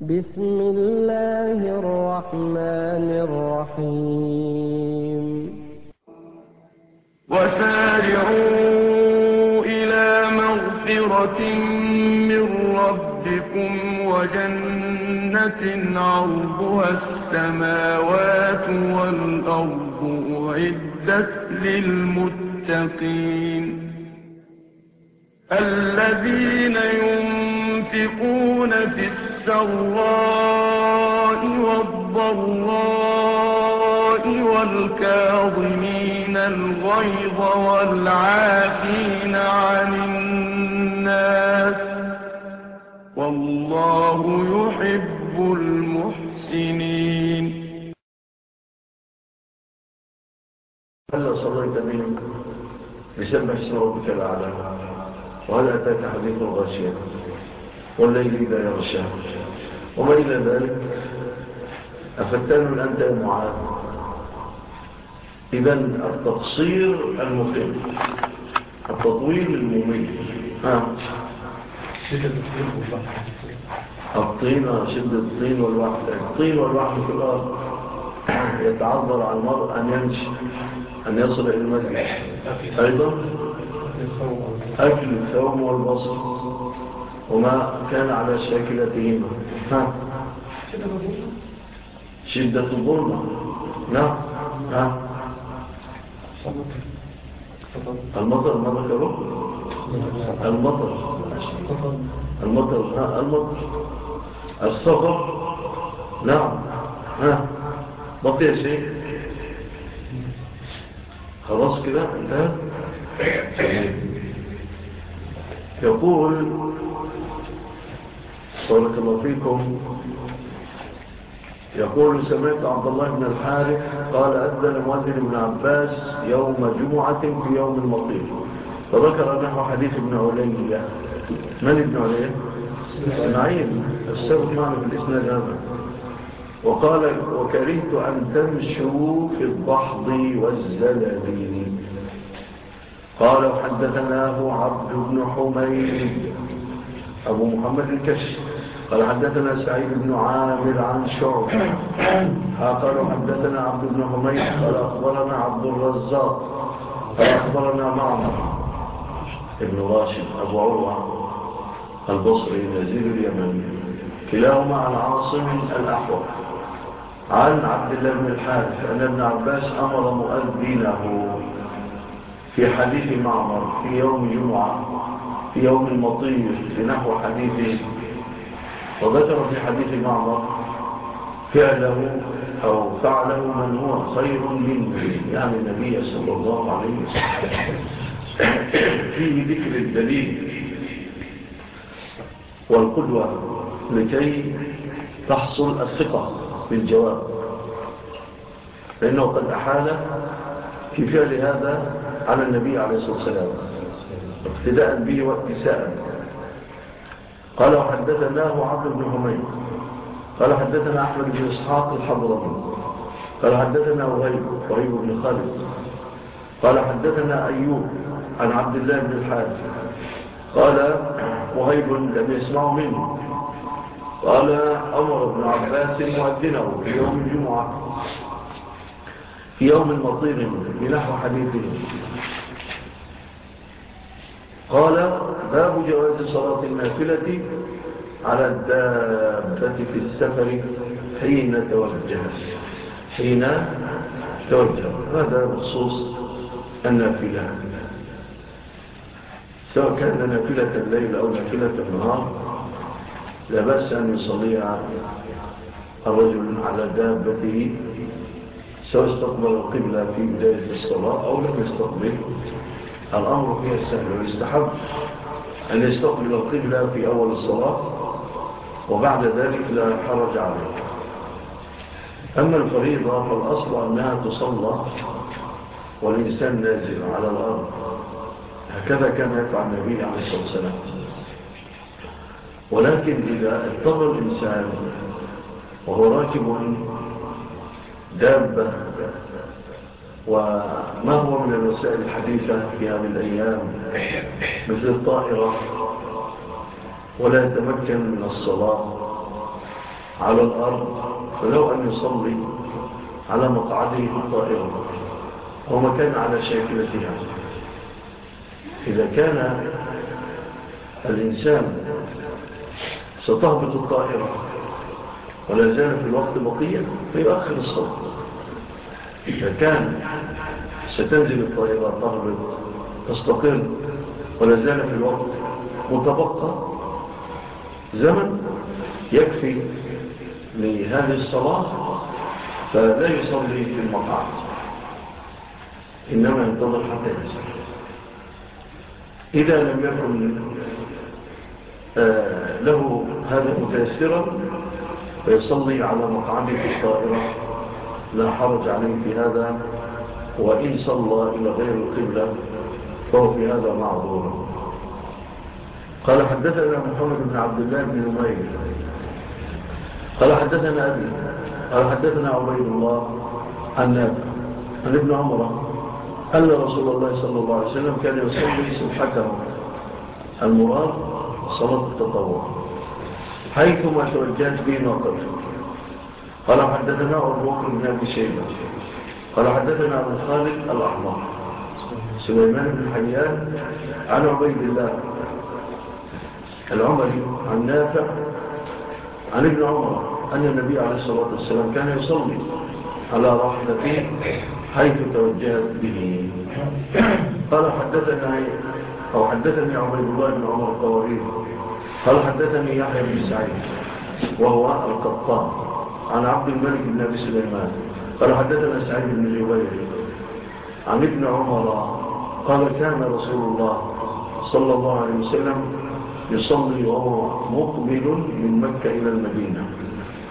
بسم الله الرحمن الرحيم. وسارعوا إلى مغفرة من ربكم وجنة عرضها السماوات والأرض أعدت للمتقين. الذين ينفقون في السراء والضراء والكاظمين الغيظ والعافين عن الناس والله يحب المحسنين. هل صليت بهم بسمح صوتك ربك الأعلى. وهل أتاك حديث والليل إذا يرشى وما إلى ذلك؟ أفتان أنت المعاد إذن إذا التقصير المقيم. التطويل المميز ها. الطين شدة الطين والوحد الطين والوحد في الأرض. يتعذر على المرء أن يمشي أن يصل إلى المسجد أيضا؟ أكل الثوم والبصر. وما كان على شاكلتهما ها نعم. شدة الظلمة. نعم. ها المطر ما ذكره المطر. المطر. ها المطر. الصفر نعم. ها. بقي شيء. خلاص كده انتهى. يقول بارك الله فيكم. يقول سمعت عبد الله بن الحارث قال أدى مؤذن بن عباس يوم جمعة في يوم المطير فذكر نحو حديث ابن علي من ابن علي؟ إسماعيل. السبب معنا في الإسناد هذا. وقال وكرهت أن تمشوا في الضحض والزلدين قال حدثناه عبد بن حميد. أبو محمد الكشف. قال حدثنا سعيد بن عامر عن شعب قال حدثنا عبد بن حميد. قال أخبرنا عبد الرزاق. قال أخبرنا معمر. ابن راشد أبو عروة. البصري نزيل اليمن. كلاهما عن عاصم الأحوال عن عبد الله بن الحارث أن ابن عباس أمر مؤذنه. في حديث معمر في يوم جمعة في يوم المطير في نحو حديثه وذكر في حديث معمر فعله أو فعله من هو خير منه يعني النبي صلى الله عليه وسلم. فيه ذكر الدليل والقدوة لكي تحصل الثقة بالجواب لأنه قد أحال في فعل هذا على النبي عليه الصلاة والسلام اقتداء به واتساء قال وحدثناه عبد بن حميد. قال حدثنا أحمد بن إسحاق الحضرمي. قال حدثنا وهيب وهيب بن خالد. قال حدثنا أيوب عن عبد الله بن الحارث. قال وهيب لم يسمع منه قال أمر بن عباس مؤذنه في يوم الجمعة. في يوم مطير بنحو حديثه. قال باب جواز صلاة النافلة على الدابة في السفر حين توجه. حين توجه. هذا بخصوص النافلة. سواء كان نافلة الليل أو نافلة النهار لبس أن يصليها الرجل على دابته سأستقبل القبلة في بداية الصلاة أو لم يستقبل. الأمر فيها السهل ويستحب. أن يستقبل القبلة في أول الصلاة وبعد ذلك لا حرج عليه. أما الفريضة فالأصل أنها تصلى والإنسان نازل على الأرض. هكذا كان يفعل النبي عليه الصلاة والسلام. ولكن إذا اضطر الإنسان وهو راكب دابة. وما هو من الوسائل الحديثة في هذه الأيام؟ مثل الطائرة. ولا يتمكن من الصلاة على الأرض فلو أن يصلي على مقعده في الطائرة أو مكان على شاكلتها. إذا كان الإنسان ستهبط الطائرة ولا زال في الوقت بقية فيؤخر الصلاة. فكان ستنزل الطائرة تغرب تستقر ولا زال في الوقت متبقى زمن يكفي لهذه الصلاة فلا يصلي في المقعد إنما ينتظر حتى يصلي إذا لم يكن له هذا متأثرا فيصلي على مقعده في الطائرة لا حرج عليه في هذا وإن صلى إلى غير القبلة فهو في هذا معذور. قال حدثنا محمد بن عبد الله بن نمير. قال حدثنا أبي قال حدثنا عبيد الله عن عن ابن عمر أن رسول الله صلى الله عليه وسلم كان يصلي سبحته. المراد صلاة التطوع حيثما توجهت به وقفت قال حدثنا أبو بكر بن أبي شيبة. قال حدثنا أبو خالد الأحمر سليمان بن حيان عن عبيد الله العمري عن نافع عن ابن عمر أن النبي عليه الصلاة والسلام كان يصلي على رحلته حيث توجهت به. قال حدثنا أو حدثني عبيد الله بن عمر القوارير قال حدثني يحيى بن سعيد وهو القطان. عن عبد الملك بن أبي سليمان قال حدثنا سعيد بن جبير عن ابن عمر قال كان رسول الله صلى الله عليه وسلم يصلي وهو مقبل من مكة إلى المدينة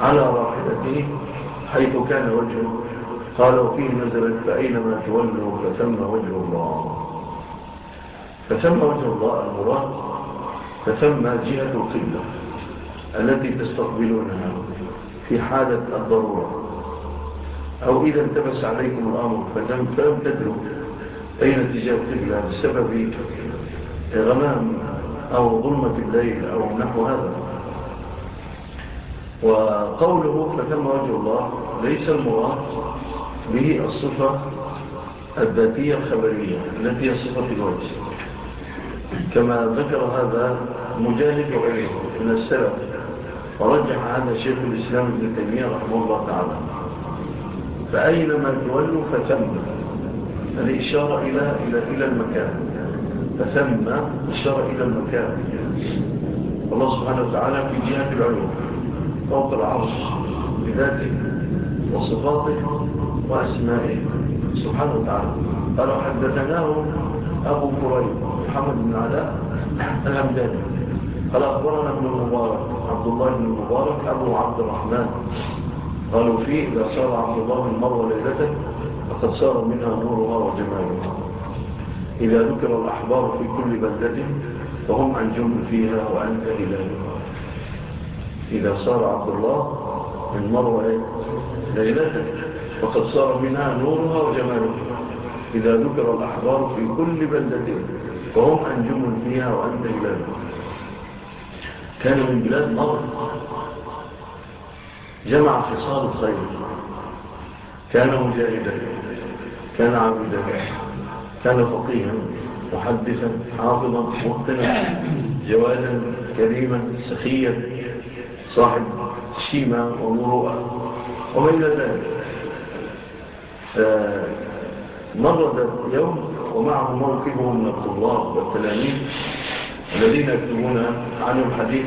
على راحلته حيث كان وجهه قال وفيه نزلت فأينما تولوا فثم وجه الله. فثم وجه الله المراد فثم جهة القبلة التي تستقبلونها. في حالة الضرورة. أو إذا التبس عليكم الأمر فلم تدروا أين تجاه قبلة بسبب غمام أو ظلمة الليل أو نحو هذا. وقوله فتم وجه الله ليس المراد به الصفة الذاتية الخبرية التي هي صفة الوجه. كما ذكر هذا مجاهد وغيره من السلف ورجح هذا شيخ الإسلام ابن تيمية رحمه الله تعالى. فأينما تولوا فثم. يعني فالإشارة إلى, إلى, إلى المكان. فثم إشارة إلى المكان. الله سبحانه وتعالى في جهة العلوم. فوق العرش بذاته وصفاته وأسمائه. سبحانه وتعالى. قالوا حدثناه أبو كريم محمد بن علاء الهمداني. قال أخبرنا ابن المبارك. عبد الله بن المبارك أبو عبد الرحمن. قالوا فيه إذا سار عبد الله من مرة ليلتك فقد سار منها نورها وجمالها إذا ذكر الأحبار في كل بلدة فهم أنجم فيها وأنت إلهها. إذا سار عبد الله من مرة ليلتك فقد سار منها نورها وجمالها إذا ذكر الأحبار في كل بلدة فهم أنجم فيها وأنت إلهها. كانوا من بلاد مر جمع خصال الخير كان مجاهدا كان عبدا كان فقيها محدثا عاظما مقتنا جوادا كريما سخيا صاحب شيمة ومروءة ومن إلى ذلك. فمر يوم ومعه موقفه من الله والتلاميذ. الذين يكتبون عنه الحديث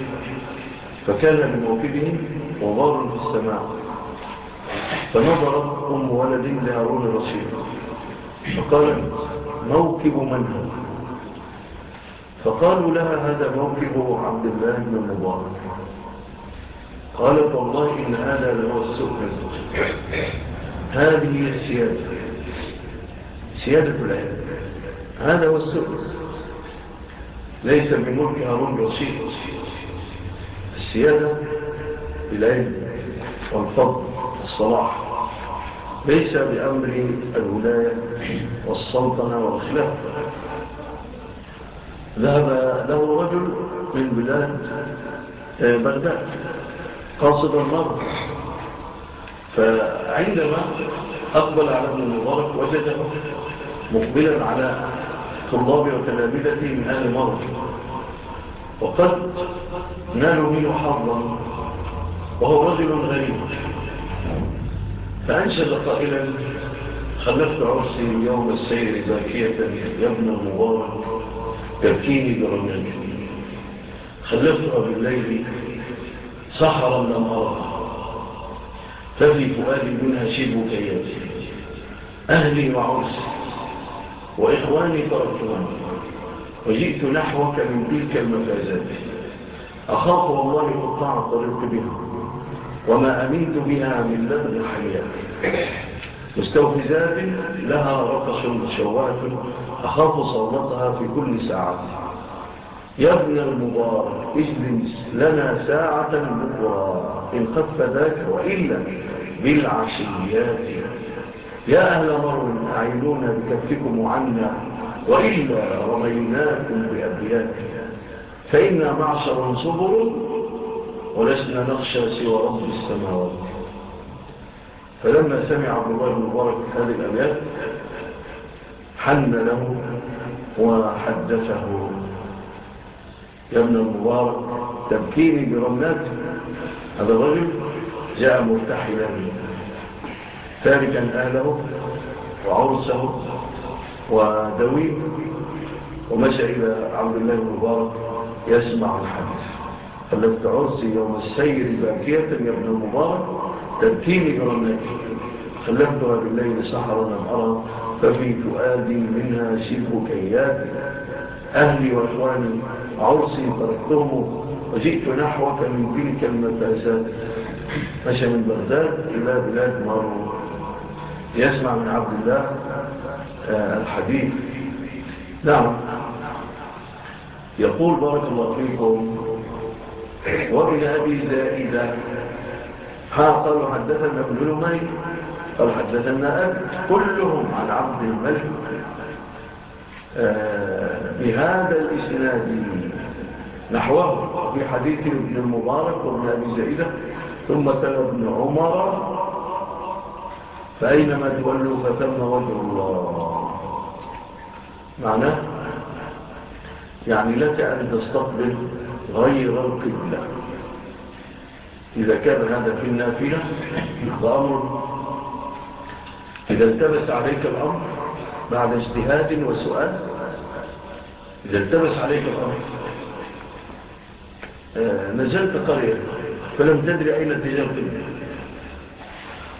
فكان من موكبهم وغار في السماء. فنظرت أم ولد لهارون الرشيد فقال موكب من هو؟ فقالوا لها هذا موكب عبد الله بن المبارك. قالت والله إن هذا لهو السؤال هذه هي السيادة. سيادة العلم. هذا هو السؤال ليس بملك هارون بسيط السيادة بالعلم والفضل والصلاح. ليس بأمر الولاية والسلطنة والخلافة ذهب له رجل من بلاد آه، بغداد قاصد النار. فعندما أقبل على ابن المبارك وجده مقبلا على طلابي وتلامذتي من أهل مرض وقد نالوا منه حظا وهو رجل غريب. فأنشد قائلا خلفت عرسي يوم السير باكية يا ابن مبارك تبكيني برمجه خلفت أبي الليل سحرا لم أرها ففي فؤادي منها شبه كياتي أهلي وعرسي. وإخواني تركوني وجئت نحوك من تلك المفازات. أخاف والله قطاع الطريق بها وما أمنت بها من لبن حياتي مستوفزات لها رقص شوات أخاف صوتها في كل ساعة. يا ابن المبارك اجلس لنا ساعة بكرة إن خف ذاك وإلا بالعشيات. يا أهل مر أعيدونا بكفكم عنا وإلا رميناكم بأبياتنا. فإنا معشر صبر ولسنا نخشى سوى رب السماوات. فلما سمع عبد الله المبارك هذه الأبيات حن له وحدثه. يا ابن المبارك تبكيني برمات. هذا الرجل جاء مرتحلا. تاركا أهله وعرسه ودويه ومشى إلى عبد الله المبارك يسمع الحديث. فلت عرسي يوم السيد باكية يا ابن المبارك تبكيني برمناك خلفتها بالليل سحرا لم أرى ففي فؤادي منها شف كيات أهلي وإخواني عرسي تركتهم وجئت نحوك من تلك المفاسات. مشى من بغداد إلى بلاد مروه يسمع من عبد الله آه، الحديث. نعم. يقول بارك الله فيكم وابن أبي زائدة ها قالوا حدثنا ابن لمي أو حدثنا أبد كلهم عن عبد الملك آه، بهذا الإسناد نحوه في حديث ابن المبارك وابن أبي زائدة ثم تلا ابن عمر فأينما تولوا فثم وجه الله. معناه يعني لك أن تستقبل غير القبلة. إذا كان هذا في النافلة ضامر إذا التبس عليك الأمر بعد اجتهاد وسؤال إذا التبس عليك الأمر آه، نزلت قرية فلم تدري أين اتجاه القبلة.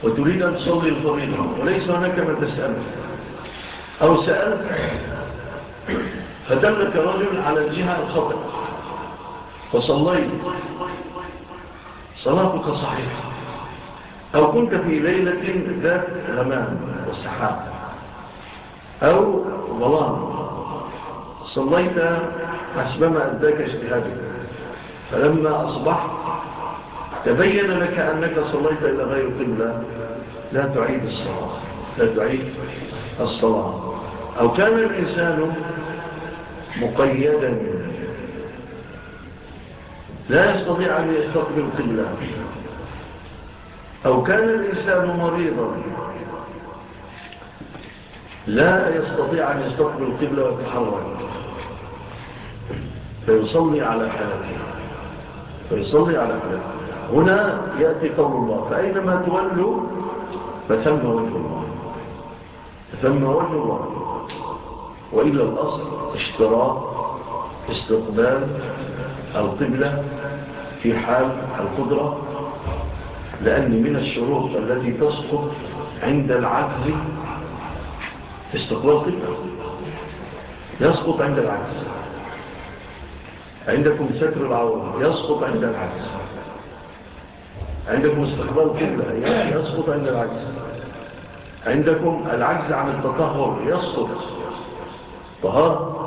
وتريد أن تصلي الفريضة وليس هناك ما تسأل أو سألت فدلك رجل على الجهة الخطأ فصليت صلاتك صحيحة أو كنت في ليلة ذات غمام وسحاب أو ظلام صليت حسبما أداك اجتهادك فلما أصبحت تبين لك أنك صليت إلى غير قبلة. لا تعيد الصلاة. لا تعيد الصلاة. أو كان الإنسان مقيدا. لا يستطيع أن يستقبل قبلة. أو كان الإنسان مريضا. لا يستطيع أن يستقبل قبلة ويتحرك. فيصلي على حالته فيصلي على حالته هنا يأتي قول الله فأينما تولوا فثم وجه الله. فسمى وجه الله. وإلا الأصل اشتراط استقبال القبلة في حال القدرة. لأن من الشروط التي تسقط عند العجز استقبال قبلة يسقط عند العجز. عندكم ستر العورة يسقط عند العجز. عندكم استقبال كبلة يسقط عند العجز. عندكم العجز عن التطهر يسقط. طهار؟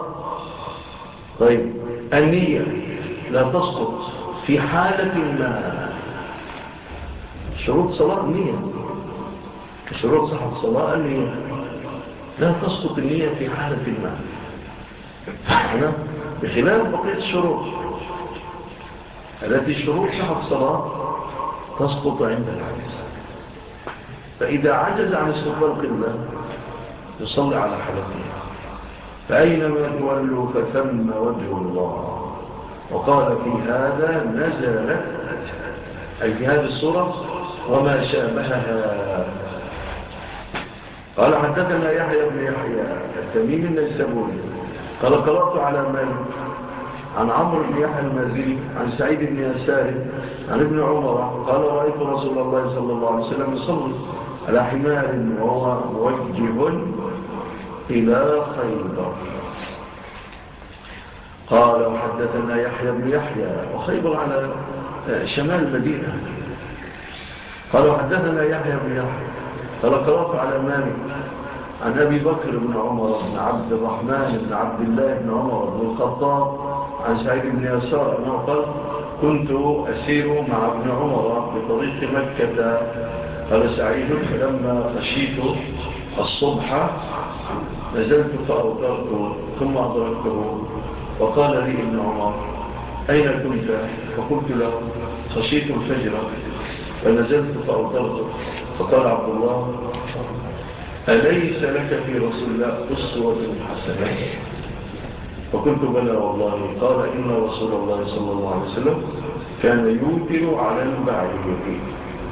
طيب النية لا تسقط في حالة ما. شروط صلاة نية شروط صحة صلاة النية. لا تسقط النية في حالة ما. هنا بخلال بقية الشروط. التي شروط صحة صلاة تسقط عند العجز فإذا عجز عن استقبال قبلة يصلي على حلقين فأينما تولوا فثم وجه الله؟ وقال في هذا نزلت أي في هذه الصورة وما شابهها. قال حدثنا يحيى بن يحيى التميم النسبوري قال قرأت على من؟ عن عمرو بن يحيى المزيد عن سعيد بن يسار عن ابن عمر قال رأيت رسول الله صلى الله عليه وسلم يصلي على حمار وهو موجه إلى خيبر. قال وحدثنا يحيى بن يحيى وخيبر على شمال المدينة. قال وحدثنا يحيى بن يحيى قال قرأت على مالك عن أبي بكر بن عمر بن عبد الرحمن بن عبد الله بن عمر بن الخطاب عن سعيد بن يسار أنه قال كنت أسير مع ابن عمر بطريق مكة. قال سعيد فلما خشيت الصبح نزلت فأوترته ثم أدركته. وقال لي ابن عمر أين كنت؟ فقلت له خشيت الفجر فنزلت فأوترته. فقال عبد الله أليس لك في رسول الله أسوة حسنة؟ فقلت بلى والله. قال إن رسول الله صلى الله عليه وسلم كان يوتر على المعيوب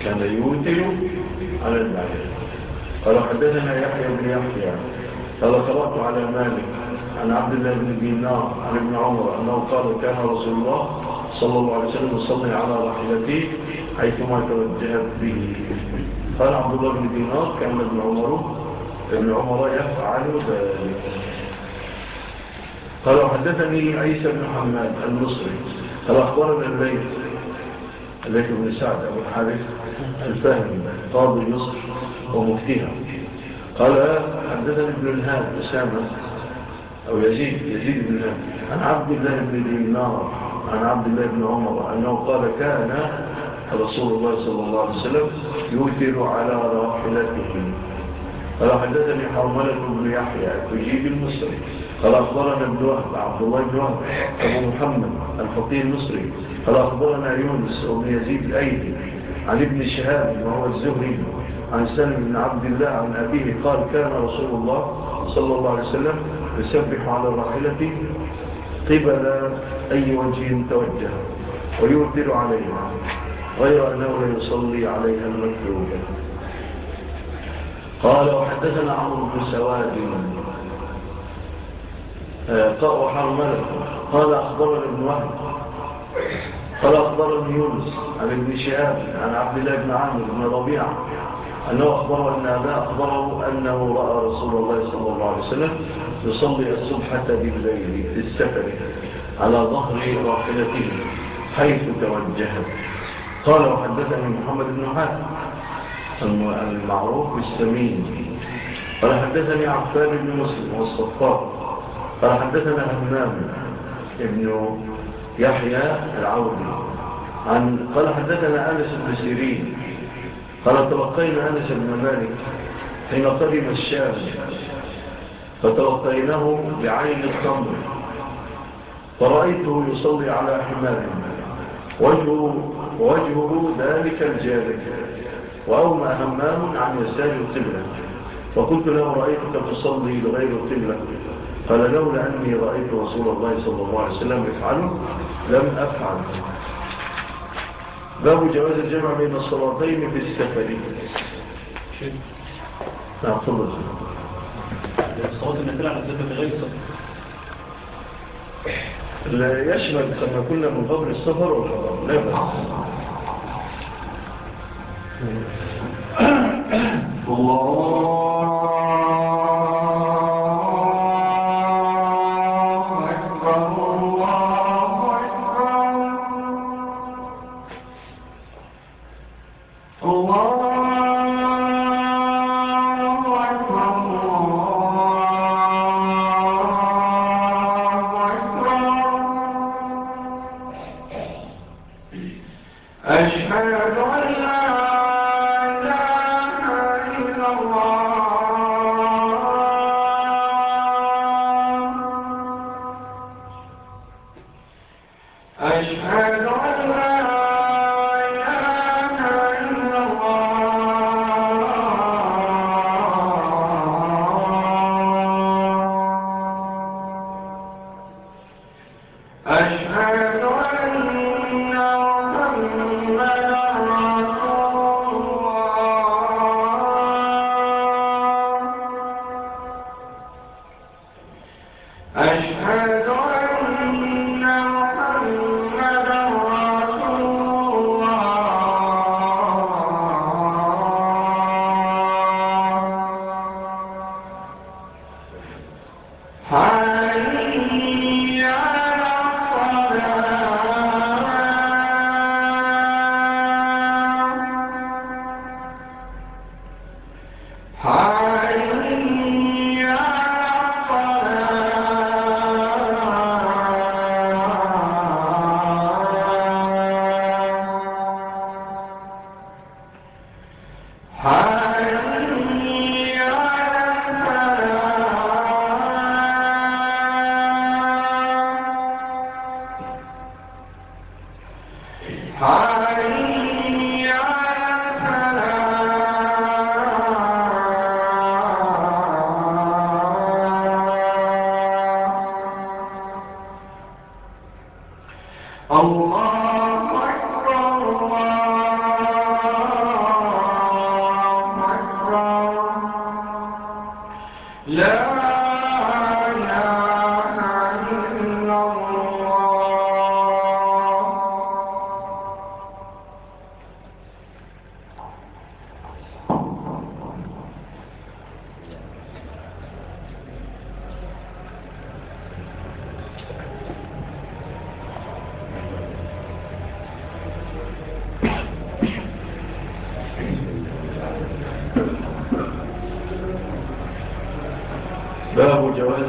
كان يوتر على المعيوب قال حدثنا يحيى بن يحيى. قال قرأت على مالك عن عبد الله بن دينار عن ابن عمر أنه قال كان رسول الله صلى الله عليه وسلم يصلي على رحلته حيثما توجهت به. قال عبد الله بن دينار كان ابن عمر ابن عمر يفعل ذلك. قال وحدثني عيسى بن حماد المصري. قال أخبرنا الليل. الليل بن سعد أبو الحارث الفهمي قاضي مصر ومفتيها. قال حدثني ابن الهاد أسامة أو يزيد يزيد بن الهاد. عن عبد الله بن دينار عن عبد الله بن عمر أنه قال كان رسول الله صلى الله عليه وسلم يؤثر على راحلته. قال حدثني حرملة بن يحيى التجيب المصري. قال أخبرنا ابن وهب عبد الله بن وهب أبو محمد الفقير المصري. قال أخبرنا يونس وابن يزيد الأيدي عن ابن الشهاب وهو الزهري عن سلم بن عبد الله عن أبيه قال كان رسول الله صلى الله عليه وسلم يسبح على الراحلة قبل أي وجه توجه ويؤثر عليها غير أنه يصلي عليها المكتوبة. قال وحدثنا عمرو بن سواد. آه، قال وحر ملك قال أخبرني ابن وهب. قال أخبرني يونس عن ابن شهاب عن عبد الله بن عامر بن ربيعة أنه أخبره أن أباه أخبره أنه رأى رسول الله صلى الله عليه وسلم يصلي الصبحة بالليل في السفر على ظهر راحلته حيث توجهت قال وحدثني محمد بن حاتم المعروف بالسمين قال حدثني عفان بن مسلم والصفاء قال حدثنا همام ابن يحيى العودي عن قال حدثنا أنس بن سيرين. قال تلقينا أنس بن مالك حين قدم الشام. فتلقيناه بعين الخمر. فرأيته يصلي على حمار. وجهه, وجهه ذلك الجالك وأومى همام عن يسار القبلة. فقلت له رأيتك تصلي لغير القبلة؟ قال لولا أني رأيت رسول الله صلى الله عليه وسلم يفعله لم أفعل. باب جواز الجمع بين الصلاتين في السفر. نعم صلى الصلاة عليه وسلم السفر غير السفر لا يشمل كما كنا من قبل السفر والحضر لا بس الله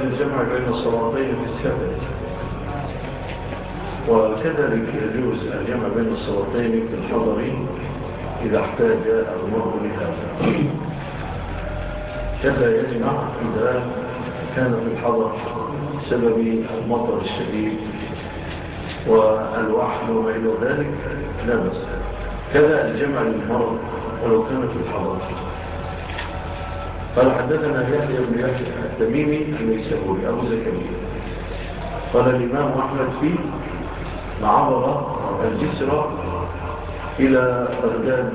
الجمع بين الصلاتين في السبت وكذلك يجوز الجمع بين الصلاتين في الحضرين إذا احتاج المرء لهذا. كذا يجمع إذا كان في الحضر بسبب المطر الشديد والوحل وما إلى ذلك لا بس كذا الجمع للمرء ولو كان في الحضر. قال حدثنا يحيى بن يحيى التميمي النيسابوري أبو زكريا. قال الإمام أحمد في معبر الجسرة إلى بغداد.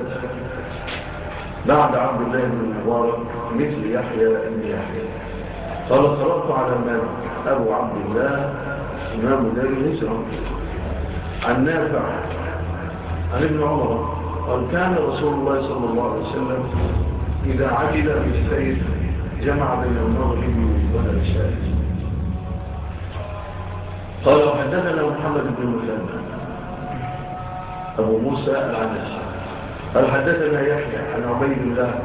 بعد عبد الله بن المبارك مثل يحيى بن يحيى. قال قرأت على من أبو عبد الله إمام دار الهجرة. عن نافع عن ابن عمر قال كان رسول الله صلى الله عليه وسلم إذا عجل في السيد جمع بين المغرب الشارع قال وحدثنا محمد بن مسلم أبو موسى العنس قال حدثنا يحيى عن عبيد الله.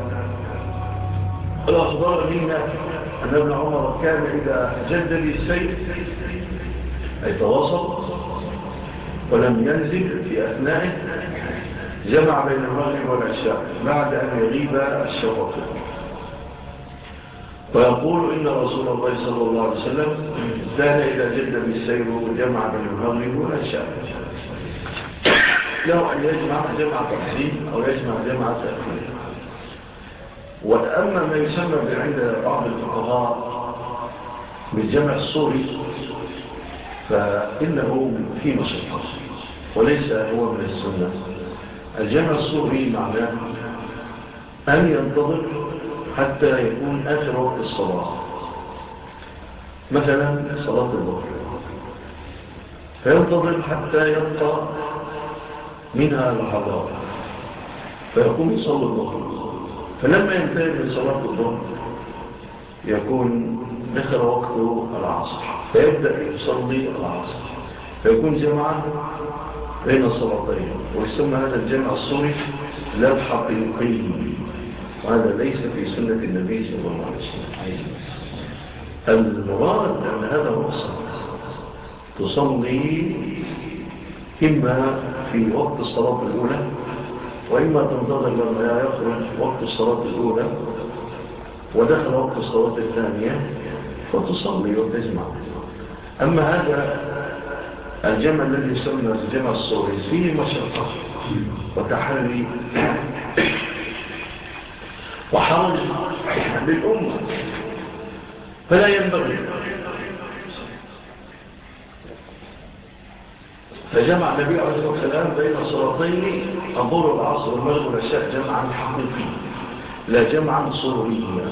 قال أخبار لنا أن ابن عمر كان إذا جد بالسير أي تواصل ولم ينزل في أثنائه جمع بين المغرب والعشاء بعد أن يغيب الشفق ويقول إن رسول الله صلى الله عليه وسلم دان إلى جدة بالسير وجمع بين المغرب والعشاء. له أن يجمع جمع تقسيم أو يجمع جمع تأخير. وأما ما يسمى عند بعض الفقهاء بالجمع الصوري فإنه في مصر وليس هو من السنة. الجمع الصوري معناه أن ينتظر حتى يكون آخر وقت الصلاة. مثلا صلاة الظهر. فينتظر حتى يبقى منها لحظات فيقوم يصلي الظهر. فلما ينتهي من صلاة الظهر يكون آخر وقته العصر. فيبدأ يصلي العصر. فيكون جمعا بين الصلاتين ويسمى هذا الجمع الصوري لا الحقيقي وهذا ليس في سنة النبي صلى الله عليه وسلم. المراد أن هذا هو الصلاة تصلي إما في وقت الصلاة الأولى وإما تنتظر لما يخرج وقت الصلاة الأولى ودخل وقت الصلاة الثانية فتصلي وتجمع. أما هذا الجمع الذي يسمى الجمع الصوري فيه مشقة وتحري. وحرج للأمة. فلا ينبغي. فجمع النبي عليه الصلاة والسلام بين الصلاتين الظهر والعصر والمغرب والعشاء جمعا حقيقيا لا جمعا صوريا.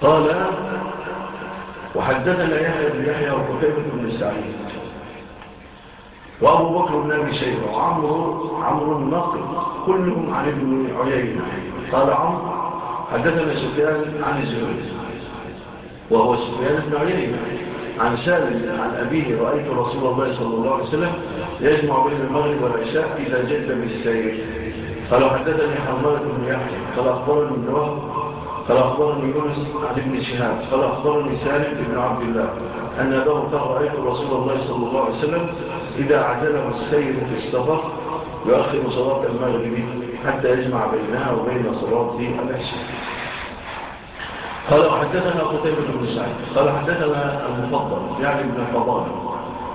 قال وحدثنا يحيى بن يحيى وقتيبة بن سعيد وأبو بكر بن أبي شيبة وعمرو عمرو النقل كلهم عن ابن عيينة. قال عمرو حدثنا سفيان عن الزهري وهو سفيان بن عيينة. عن سالم عن أبيه رأيت رسول الله صلى الله عليه وسلم يجمع بين المغرب والعشاء إذا جد بالسير. قال حدثني حمارة بن يحيى قال أخبرني بن وهب قال أخبرني يونس عن ابن شهاب قال أخبرني سالم بن عبد الله أن أباه قال رأيت رسول الله صلى الله عليه وسلم إذا عجله السيد في السفر يؤخر صلاة المغرب حتى يجمع بينها وبين صلاة العشاء. قال حدثنا قتيبة بن سعيد قال حدثنا المفضل يعني ابن الفضال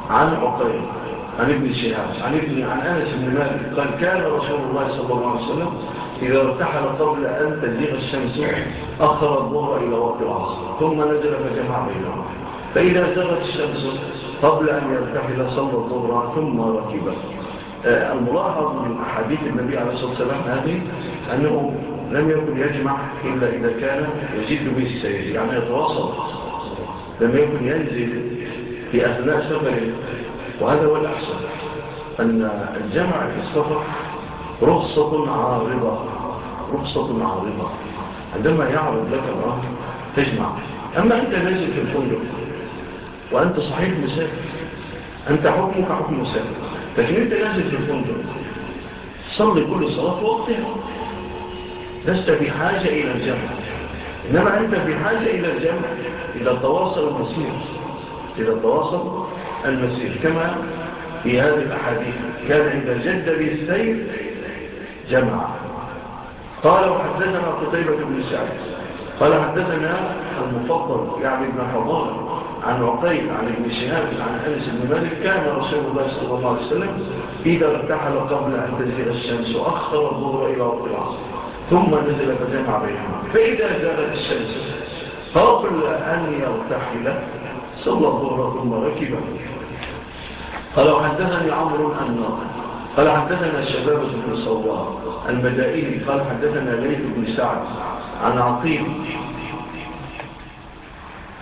عن عقيل عن ابن شهاب عن ابن عن أنس بن مالك قال كان رسول الله صلى الله عليه وسلم إذا ارتحل قبل أن تزيغ الشمس أخر الظهر إلى وقت العصر ثم نزل فجمع بينهم فإذا زغت الشمس قبل أن يرتحل صلى الظهر ثم ركب آه، الملاحظ من حديث النبي عليه الصلاة والسلام هذه أنه لم يكن يجمع إلا إذا كان يزيد به السيد يعني يتواصل. لم يكن ينزل في أثناء سفره. وهذا هو الأحسن أن الجمع في السفر رخصة عارضة رخصة عارضة. عندما يعرض لك الأمر تجمع. أما أنت نازل في الفندق وأنت صحيح مسافر. أنت حكمك حكم مسافر. لكن أنت نازل في الفندق صلي كل صلاة وقتها. لست بحاجة إلى الجمع. إنما أنت بحاجة إلى الجمع إلى التواصل المسير. إلى التواصل المسير. كما في هذه الأحاديث. كان عند الجد بالسير جمع. قال وحدثنا قتيبة بن سعيد قال حدثنا المفضل يعني ابن حضار عن عقيل عن ابن شهاب عن أنس بن مالك كان رسول الله صلى الله عليه وسلم إذا ارتحل قبل أن تزيل الشمس وأخطر الظهر إلى وقت العصر. ثم نزل فجمع بينهما. فإذا زالت الشمس قبل أن يرتحل صلى الظهر ثم ركبه قال وحدثني عمر أن قال حدثنا الشباب بن الصواب المدائني قال حدثنا ليث بن سعد عن عقيل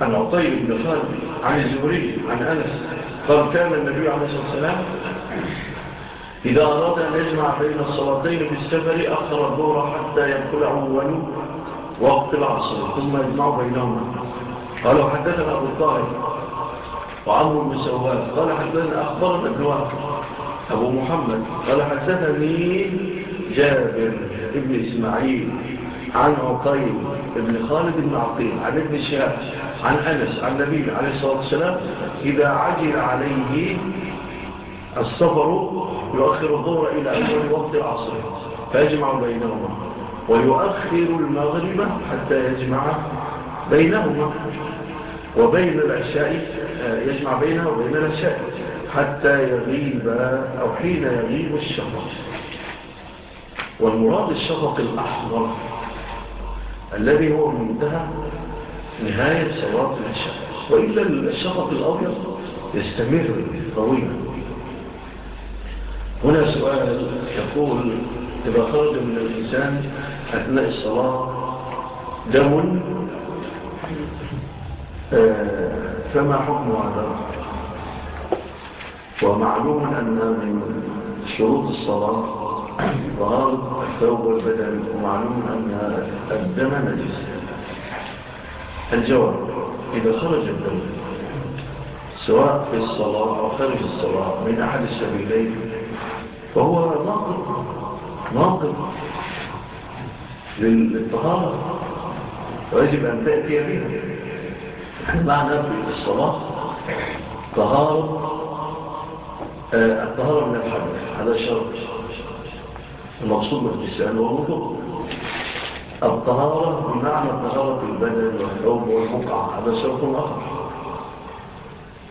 عن عطي بن خالد عن الزهري عن أنس قال كان النبي عليه الصلاة والسلام إذا أراد أن يجمع بين الصلاتين السفر أخر الظهر حتى يدخل أول وقت العصر ثم يجمع بينهما. قالوا حدثنا أبو الطائر وعمر بن سواد. قال حدثنا أخبرنا ابن وقت أبو محمد قال حدثني جابر ابن إسماعيل عن عقيل ابن خالد بن عقيل عن ابن شهاب عن أنس عن نبي عليه الصلاة والسلام إذا عجل عليه السفر يؤخر الظهر إلى أول وقت العصر فيجمع بينهما ويؤخر المغرب حتى يجمع بينهما وبين العشاء آه، يجمع بينها وبين العشاء. حتى يغيب أو حين يغيب الشفق. والمراد الشفق الأحمر الذي هو منتهى نهاية صلاة الشفق. وإلا الشفق الأبيض يستمر طويلا. هنا سؤال يقول إذا خرج من الإنسان أثناء الصلاة دم آه، فما حكم هذا؟ ومعلوم أن من شروط الصلاة ظهار الثوب والبدن ومعلوم أن الدم نجس. الجواب إذا خرج الدم سواء في الصلاة أو خارج الصلاة من أحد السبيلين فهو ناقض ناقض للطهارة. ويجب أن تأتي بها معنى في الصلاة طهارة الطهارة من الحدث هذا شرط المقصود بالاغتسال والوضوء الطهارة بمعنى طهارة البدن والحب والبقعة. هذا شرط آخر.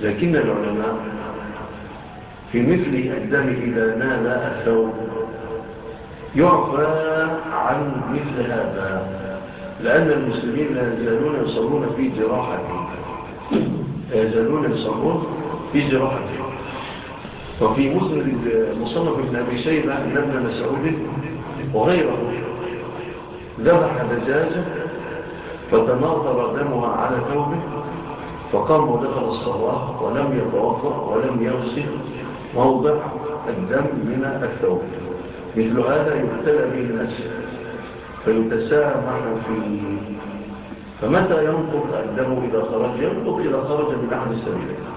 لكن العلماء في مثل الدم إذا نال الثوب يعفى عن مثل هذا لأن المسلمين لا يزالون يصلون في جراحة. لا يزالون يصلون في جراحة. وفي مسند المصنف ابن أبي شيبة لابن ابن مسعود وغيره ذبح دجاجة فتناطر دمها على ثوبه فقام ودخل الصلاة ولم يتوقع ولم يغسل موضع الدم من الثوب. مثل هذا يبتلى به الناس فيتسامح فيه فمتى ينطق الدم إذا خرج؟ ينطق إذا خرج من أحد السبيلين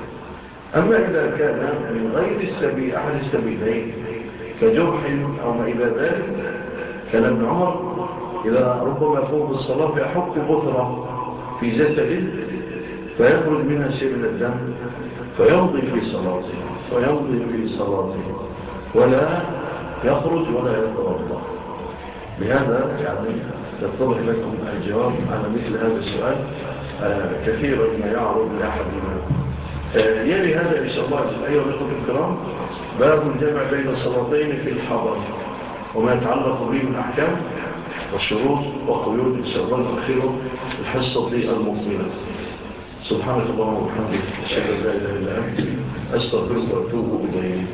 أما إذا كان من غير السبيل أحد السبيلين كجرح أو ما إلى ذلك كان ابن عمر إذا ربما يقوم الصلاة يحط بطرة في جسده فيخرج منها شيء من الدم فيمضي في صلاته فيمضي في صلاته ولا يخرج ولا يتوضأ. بهذا يعني يتضح لكم الجواب على مثل هذا السؤال آه، كثيرا ما يعرض لأحد منكم. آه، يلي هذا إن شاء الله أيها الأخوة الكرام باب الجمع بين الصلاتين في الحضر وما يتعلق به من أحكام والشروط وقيود إن شاء الله الأخيرة الحصة المقبلة سبحانك اللهم وبحمدك أشهد أن لا إله إلا أنت أستغفرك وأتوب إليك.